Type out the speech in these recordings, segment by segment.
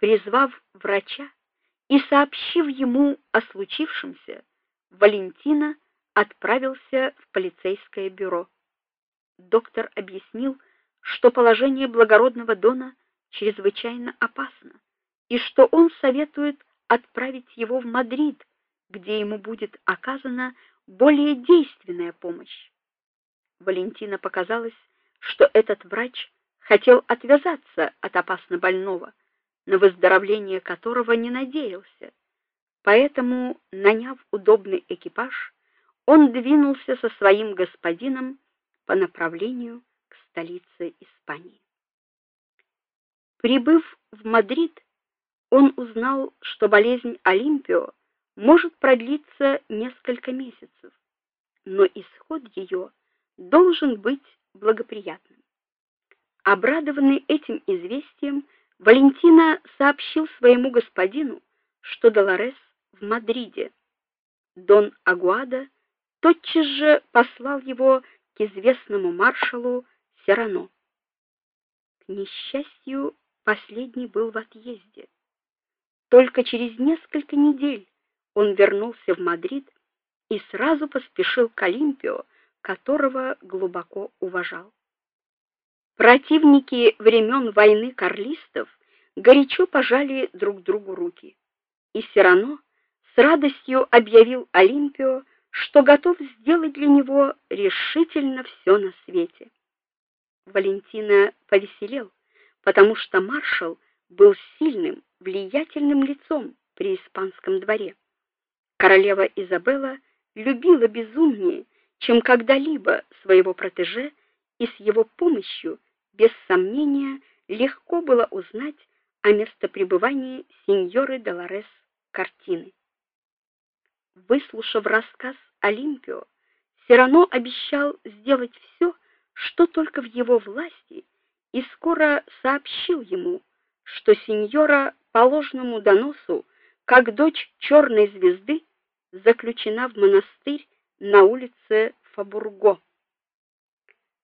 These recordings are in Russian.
призвав врача и сообщив ему о случившемся, Валентина отправился в полицейское бюро. Доктор объяснил, что положение благородного Дона чрезвычайно опасно и что он советует отправить его в Мадрид, где ему будет оказана более действенная помощь. Валентина показалось, что этот врач хотел отвязаться от опасно больного, на выздоровление которого не надеялся. Поэтому, наняв удобный экипаж, он двинулся со своим господином по направлению к столице Испании. Прибыв в Мадрид, он узнал, что болезнь Олимпио может продлиться несколько месяцев, но исход ее должен быть благоприятным. Обрадованный этим известием, Валентина сообщил своему господину, что Долорес в Мадриде. Дон Агуада тотчас же послал его к известному маршалу Серано. К несчастью, последний был в отъезде. Только через несколько недель он вернулся в Мадрид и сразу поспешил к Олимпио, которого глубоко уважал. Противники времен войны карлистов горячо пожали друг другу руки. И Сирано с радостью объявил Олимпио, что готов сделать для него решительно все на свете. Валентино повеселел, потому что маршал был сильным, влиятельным лицом при испанском дворе. Королева Изабелла любила безумнее, чем когда-либо своего протеже, и с его помощью, без сомнения, легко было узнать о местопребывании сеньоры Долорес Картины. Выслушав рассказ Олимпио, Сирано обещал сделать все, что только в его власти, и скоро сообщил ему, что сеньора по ложному доносу, как дочь черной звезды, заключена в монастырь на улице Фабурго.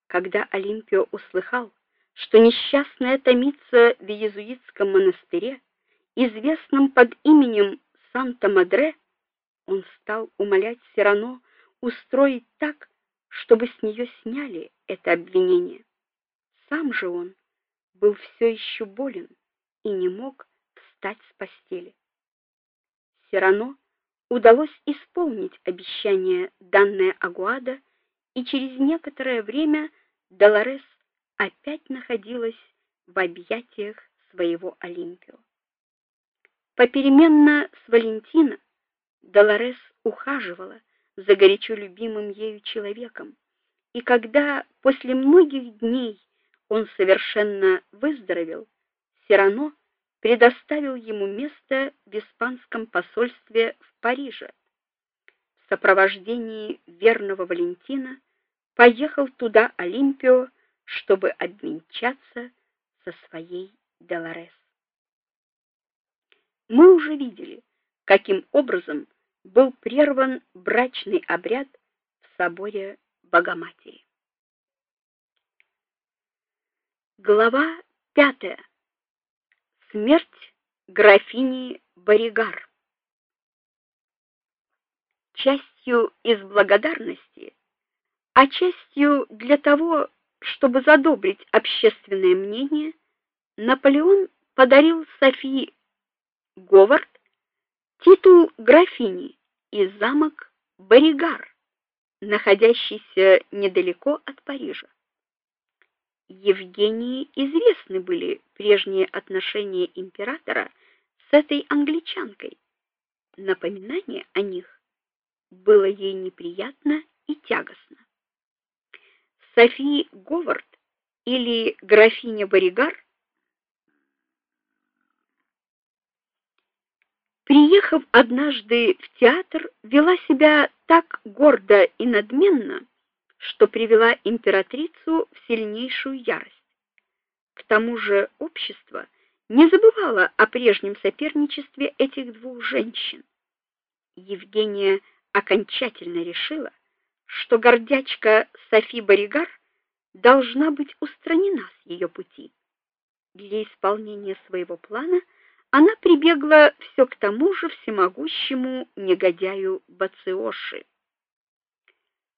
Когда Олимпио услыхал, что несчастная томится в иезуитском монастыре, известном под именем Санта-Мадре, он стал умолять Сирано устроить так, чтобы с нее сняли это обвинение. Сам же он был все еще болен и не мог встать с постели. Сирано удалось исполнить обещание данное Агуада, и через некоторое время Долорес опять находилась в объятиях своего Олимпио. Попеременно с Валентина Долорес ухаживала за горячо любимым ею человеком, и когда после многих дней он совершенно выздоровел, Сирано предоставил ему место в испанском посольстве в Париже. В сопровождении верного Валентина поехал туда Олимпио, чтобы обвенчаться со своей Долорес. Мы уже видели, каким образом был прерван брачный обряд в соборе Богоматери. Глава пятая. Смерть графини Боригар. Частью из благодарности, а частью для того, чтобы задобрить общественное мнение, Наполеон подарил Софии Говард титул графини и замок Боригар, находящийся недалеко от Парижа. Евгении известны были прежние отношения императора с этой англичанкой. Напоминание о них было ей неприятно и тягостно. Софи Говард или графиня Боригар приехав однажды в театр, вела себя так гордо и надменно, что привела императрицу в сильнейшую ярость. К тому же общество не забывало о прежнем соперничестве этих двух женщин. Евгения окончательно решила, что гордячка Софи Боригар должна быть устранена с ее пути. Для исполнения своего плана она прибегла все к тому же всемогущему негодяю Бациоши.